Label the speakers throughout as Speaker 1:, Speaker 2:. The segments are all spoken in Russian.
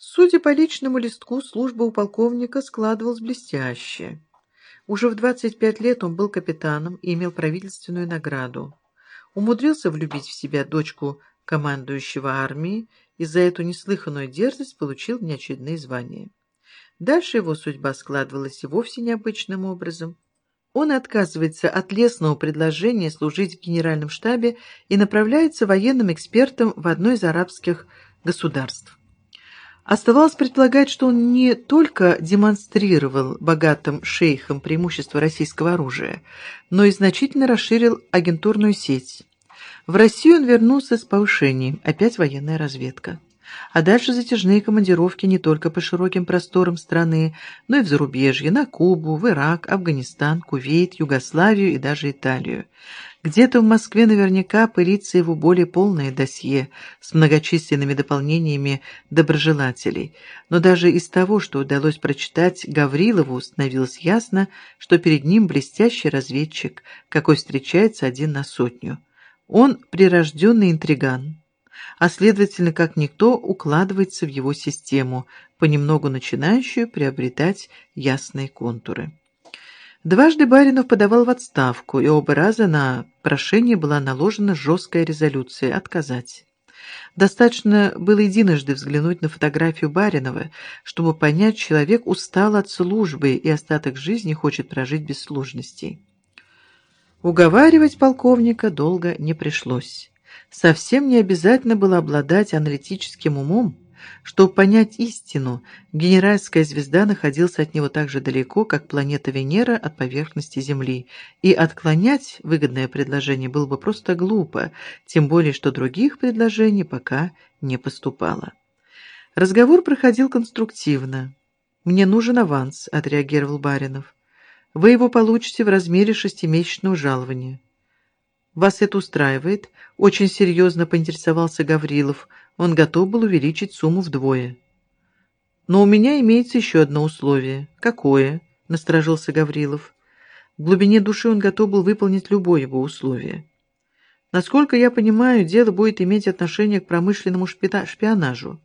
Speaker 1: Судя по личному листку, служба у полковника складывалась блестяще. Уже в 25 лет он был капитаном и имел правительственную награду. Умудрился влюбить в себя дочку командующего армии и за эту неслыханную дерзость получил неочередные звания. Дальше его судьба складывалась и вовсе необычным образом. Он отказывается от лестного предложения служить в генеральном штабе и направляется военным экспертом в одно из арабских государств. Оставалось предполагать, что он не только демонстрировал богатым шейхам преимущество российского оружия, но и значительно расширил агентурную сеть. В Россию он вернулся с повышением, опять военная разведка. А дальше затяжные командировки не только по широким просторам страны, но и в зарубежье, на Кубу, в Ирак, Афганистан, Кувейт, Югославию и даже Италию. Где-то в Москве наверняка пылится его более полное досье с многочисленными дополнениями доброжелателей. Но даже из того, что удалось прочитать Гаврилову, становилось ясно, что перед ним блестящий разведчик, какой встречается один на сотню. Он прирожденный интриган а следовательно, как никто укладывается в его систему, понемногу начинающую приобретать ясные контуры. Дважды Баринов подавал в отставку, и оба раза на прошение была наложена жесткая резолюция «отказать». Достаточно было единожды взглянуть на фотографию Баринова, чтобы понять, человек устал от службы и остаток жизни хочет прожить без сложностей. Уговаривать полковника долго не пришлось. Совсем не обязательно было обладать аналитическим умом, чтобы понять истину, генеральская звезда находилась от него так же далеко, как планета Венера от поверхности Земли, и отклонять выгодное предложение было бы просто глупо, тем более что других предложений пока не поступало. Разговор проходил конструктивно. «Мне нужен аванс», — отреагировал Баринов. «Вы его получите в размере шестимесячного жалования». «Вас это устраивает?» — очень серьезно поинтересовался Гаврилов. Он готов был увеличить сумму вдвое. «Но у меня имеется еще одно условие». «Какое?» — насторожился Гаврилов. В глубине души он готов был выполнить любое его условие. «Насколько я понимаю, дело будет иметь отношение к промышленному шпионажу,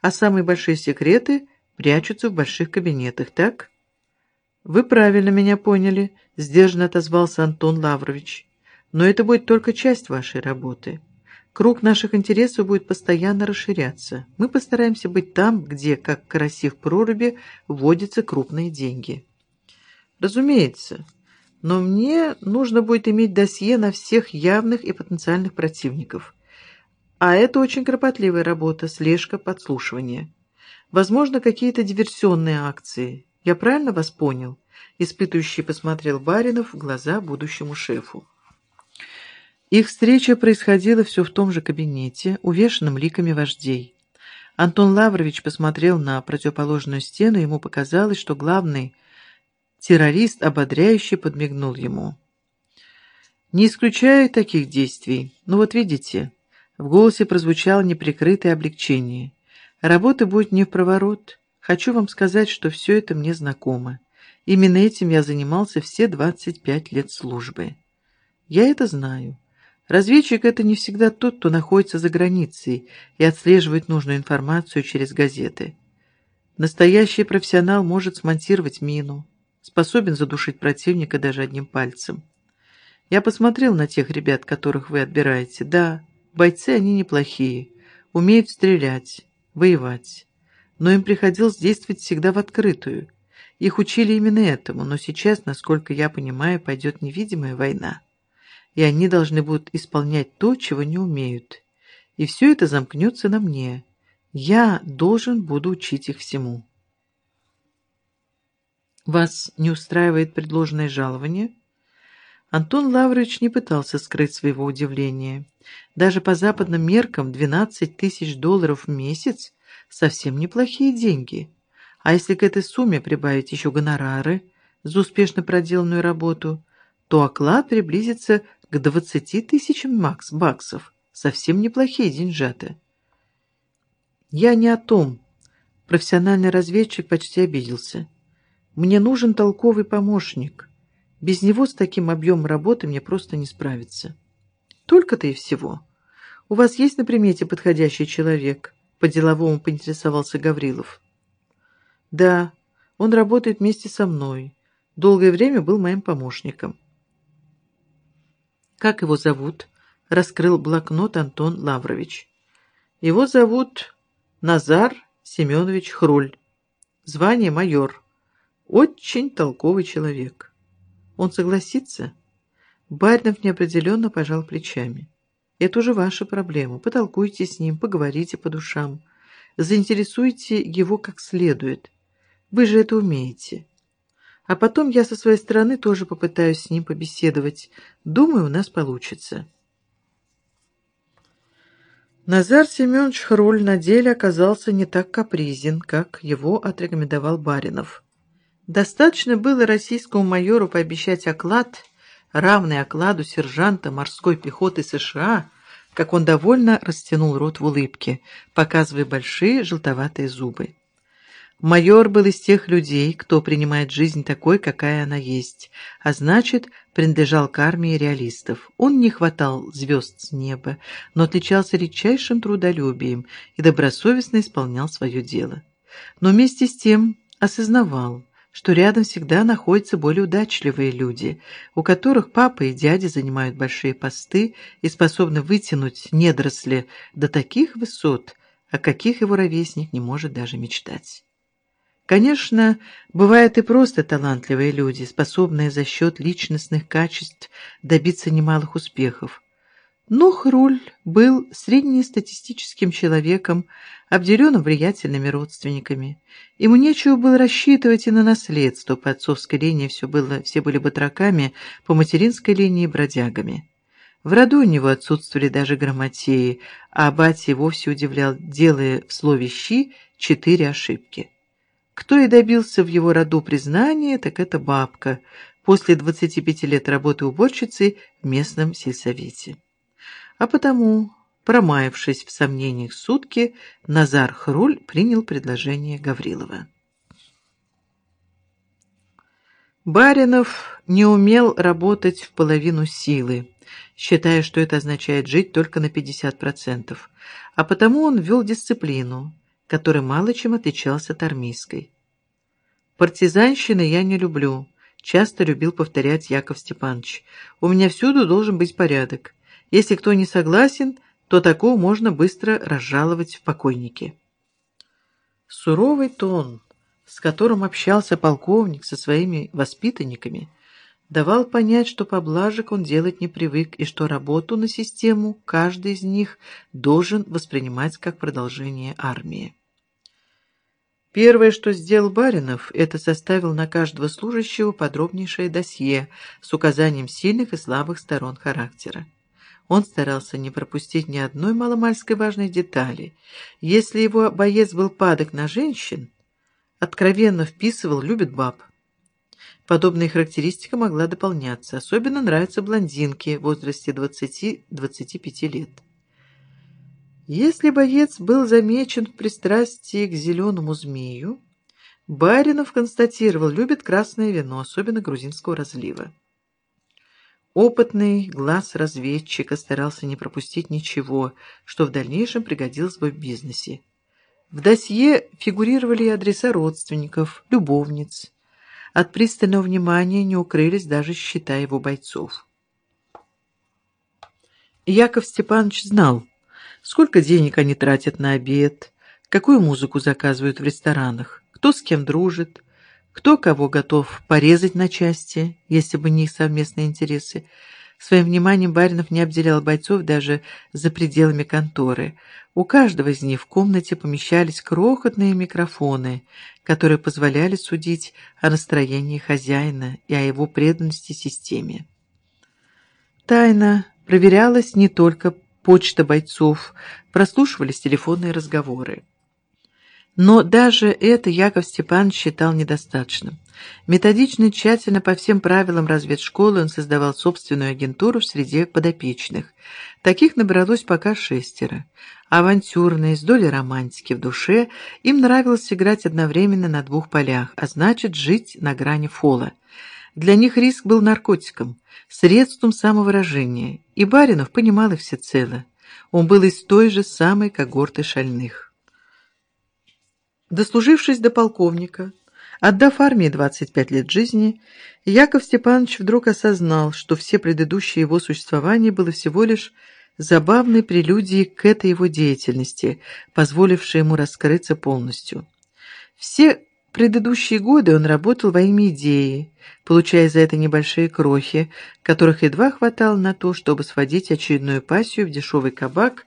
Speaker 1: а самые большие секреты прячутся в больших кабинетах, так?» «Вы правильно меня поняли», — сдержанно отозвался Антон Лаврович. Но это будет только часть вашей работы. Круг наших интересов будет постоянно расширяться. Мы постараемся быть там, где, как караси в проруби, вводятся крупные деньги. Разумеется. Но мне нужно будет иметь досье на всех явных и потенциальных противников. А это очень кропотливая работа, слежка, подслушивание. Возможно, какие-то диверсионные акции. Я правильно вас понял? Испытывающий посмотрел Баринов в глаза будущему шефу. Их встреча происходила все в том же кабинете, увешанном ликами вождей. Антон Лаврович посмотрел на противоположную стену, ему показалось, что главный террорист ободряюще подмигнул ему. «Не исключаю таких действий. Ну вот видите». В голосе прозвучало неприкрытое облегчение. «Работа будет не в проворот. Хочу вам сказать, что все это мне знакомо. Именно этим я занимался все 25 лет службы. Я это знаю. Разведчик — это не всегда тот, кто находится за границей и отслеживает нужную информацию через газеты. Настоящий профессионал может смонтировать мину, способен задушить противника даже одним пальцем. Я посмотрел на тех ребят, которых вы отбираете. Да, бойцы они неплохие, умеют стрелять, воевать. Но им приходилось действовать всегда в открытую. Их учили именно этому, но сейчас, насколько я понимаю, пойдет невидимая война и они должны будут исполнять то, чего не умеют. И все это замкнется на мне. Я должен буду учить их всему. Вас не устраивает предложенное жалование? Антон Лаврович не пытался скрыть своего удивления. Даже по западным меркам 12 тысяч долларов в месяц – совсем неплохие деньги. А если к этой сумме прибавить еще гонорары за успешно проделанную работу, то оклад приблизится к двадцати тысячам макс баксов. Совсем неплохие деньжата. Я не о том. Профессиональный разведчик почти обиделся. Мне нужен толковый помощник. Без него с таким объемом работы мне просто не справиться. Только-то и всего. У вас есть на примете подходящий человек? по-деловому поинтересовался Гаврилов. Да, он работает вместе со мной. Долгое время был моим помощником. Как его зовут? Раскрыл блокнот Антон Лаврович. Его зовут Назар Семенович Хруль. Звание майор. Очень толковый человек. Он согласится? Баринов неопределенно пожал плечами. Это уже ваша проблема. Потолкуйте с ним, поговорите по душам. Заинтересуйте его как следует. Вы же это умеете. А потом я со своей стороны тоже попытаюсь с ним побеседовать. Думаю, у нас получится. Назар Семенович Хроль на деле оказался не так капризен, как его отрекомендовал Баринов. Достаточно было российскому майору пообещать оклад, равный окладу сержанта морской пехоты США, как он довольно растянул рот в улыбке, показывая большие желтоватые зубы. Майор был из тех людей, кто принимает жизнь такой, какая она есть, а значит, принадлежал к армии реалистов. Он не хватал звезд с неба, но отличался редчайшим трудолюбием и добросовестно исполнял свое дело. Но вместе с тем осознавал, что рядом всегда находятся более удачливые люди, у которых папа и дядя занимают большие посты и способны вытянуть недоросли до таких высот, о каких его ровесник не может даже мечтать. Конечно, бывают и просто талантливые люди, способные за счет личностных качеств добиться немалых успехов. Но Хруль был среднестатистическим человеком, обделенным влиятельными родственниками. Ему нечего было рассчитывать и на наследство, по отцовской линии все, было, все были батраками, по материнской линии бродягами. В роду у него отсутствовали даже грамотеи, а батя вовсе удивлял, делая в слове «щи» четыре ошибки. Кто и добился в его роду признания, так это бабка, после 25 лет работы уборщицей в местном сельсовете. А потому, промаявшись в сомнениях сутки, Назар Хруль принял предложение Гаврилова. Баринов не умел работать в половину силы, считая, что это означает жить только на 50%, а потому он ввел дисциплину, который мало чем отличался от армейской. «Партизанщины я не люблю», — часто любил повторять Яков Степанович. «У меня всюду должен быть порядок. Если кто не согласен, то такого можно быстро разжаловать в покойники». Суровый тон, с которым общался полковник со своими воспитанниками, давал понять, что поблажек он делать не привык и что работу на систему каждый из них должен воспринимать как продолжение армии. Первое, что сделал Баринов, это составил на каждого служащего подробнейшее досье с указанием сильных и слабых сторон характера. Он старался не пропустить ни одной маломальской важной детали. Если его боец был падок на женщин, откровенно вписывал «любит баб». Подобная характеристика могла дополняться. Особенно нравятся блондинки в возрасте 20-25 лет. Если боец был замечен в пристрастии к зеленому змею, Баринов констатировал, любит красное вино, особенно грузинского разлива. Опытный глаз разведчика старался не пропустить ничего, что в дальнейшем пригодилось бы в бизнесе. В досье фигурировали адреса родственников, любовниц. От пристального внимания не укрылись даже счета его бойцов. Яков Степанович знал, сколько денег они тратят на обед, какую музыку заказывают в ресторанах, кто с кем дружит, кто кого готов порезать на части, если бы не их совместные интересы. Своим вниманием Баринов не обделял бойцов даже за пределами конторы. У каждого из них в комнате помещались крохотные микрофоны, которые позволяли судить о настроении хозяина и о его преданности системе. Тайна проверялась не только почта бойцов, прослушивались телефонные разговоры. Но даже это Яков Степанович считал недостаточным. Методично и тщательно по всем правилам разведшколы он создавал собственную агентуру в среде подопечных. Таких набралось пока шестеро. Авантюрные, с долей романтики в душе, им нравилось играть одновременно на двух полях, а значит жить на грани фола. Для них риск был наркотиком, средством самовыражения, и Баринов понимал их всецело. Он был из той же самой когорты шальных. Дослужившись до полковника, отдав армии 25 лет жизни, Яков Степанович вдруг осознал, что все предыдущее его существование было всего лишь забавной прелюдией к этой его деятельности, позволившей ему раскрыться полностью. Все предыдущие годы он работал во имя идеи, получая за это небольшие крохи, которых едва хватало на то, чтобы сводить очередную пассию в дешевый кабак